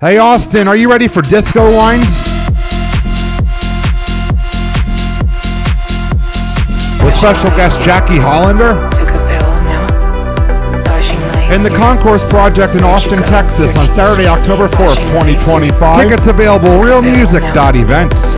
Hey Austin, are you ready for Disco Lines With special guest Jackie Hollander in the Concourse Project in Austin, Texas on Saturday, October 4th, 2025. Tickets available realmusic.events.